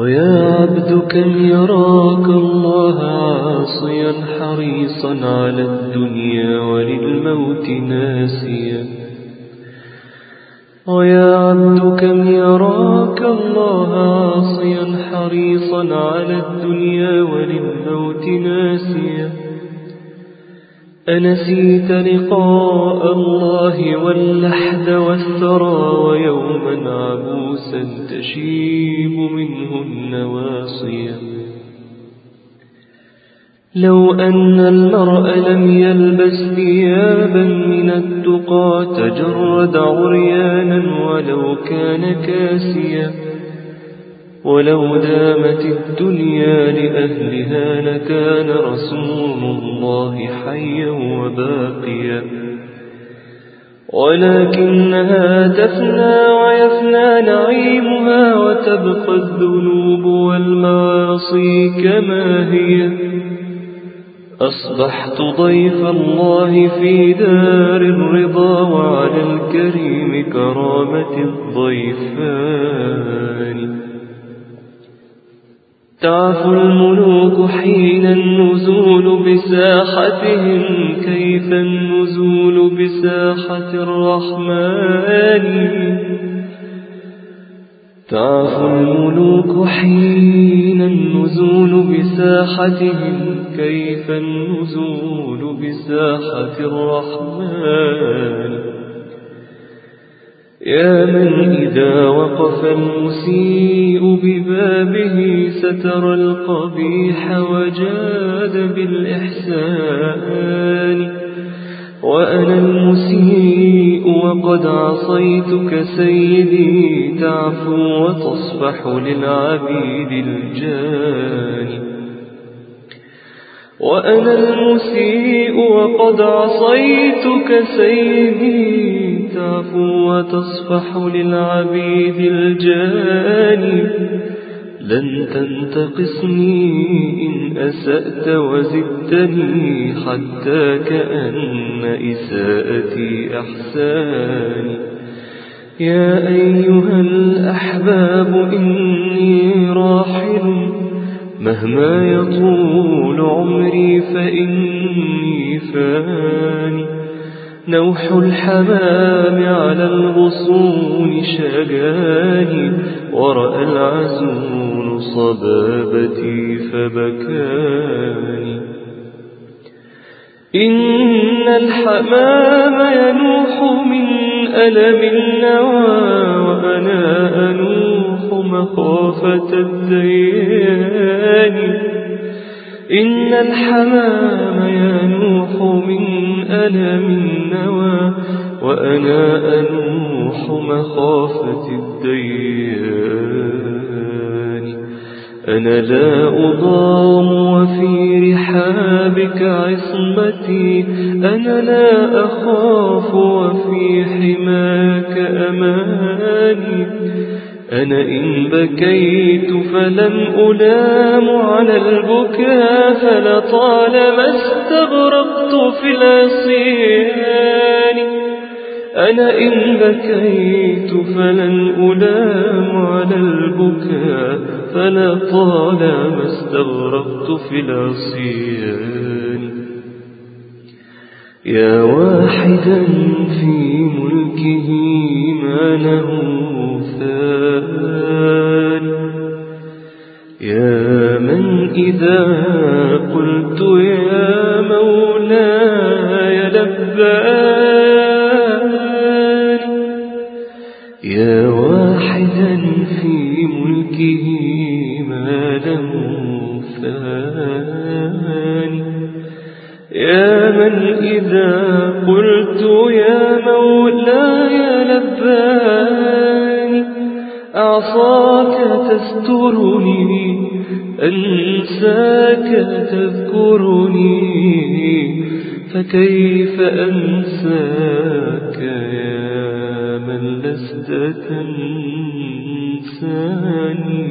ويا عبد كم يراك الله عاصيا حريصا على الدنيا وللموت ناسيا ويا عبد كم يراك الله عاصيا حريصا على الدنيا وللموت ناسيا أنسيت لقاء الله واللحد والثرى ويوما عبوسا تشيب منه النواصيا لو أن المرء لم يلبس ثيابا من التقى تجرد عريانا ولو كان كاسيا. ولو دامت الدنيا لأهلها لكان رسول الله حيا وباقيا. ولكنها تفنى ويفنى نعيمها وتبقى الذنوب والمعاصي كما هي. أصبحت ضيف الله في دار الرضا وعلى الكريم كرامة الضيفان. تعفو الملوك حين النزول بساحتهم كيف النزول بساحة الرحمن؟ تعفو الملوك حين النزول بساحتهم كيف النزول بساحة الرحمن؟ يا من إذا وقف المسيء ببابه ستر القبيح وجاد بالإحسان. وأنا المسيء وقد عصيتك سيدي تعفو وتصفح للعبيد الجاني وأنا المسيء وقد عصيتك سيدي تعفو وتصفح للعبيد الجاني. لن تنتقصني إن أسأت وزدتني حتى كأن إساءتي أحساني. يا أيها الأحباب إني راحل. مهما يطول عمري فإني فاني. نوح الحمام على الغصون شجاني ورأى العزون صبابتي فبكاني إن الحمام ينوح من ألم النوى وأنا أنوح مخافة الحمام ينوح من ألم النوى وأنا أنوح مخافة الديان. أنا لا أضام وفي رحابك عصمتي. أنا لا أخاف وفي حماك أماني. أنا إن بكيت فلن ألام على البكاء فلطالما استغرقت في العصيان أنا إن بكيت فلن ألام على البكاء فلطالما استغرقت في العصيان يا واحدا في ملكه ما له قلت يا مولاي لباني يا واحدا في ملكه ما له ثاني يا من إذا قلت يا مولاي لباني أعصاك تسترني أنساك تذكرني فكيف أنساك يا من لست تنساني؟